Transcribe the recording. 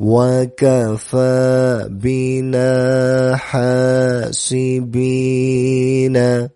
وكفى بنا حاسبين.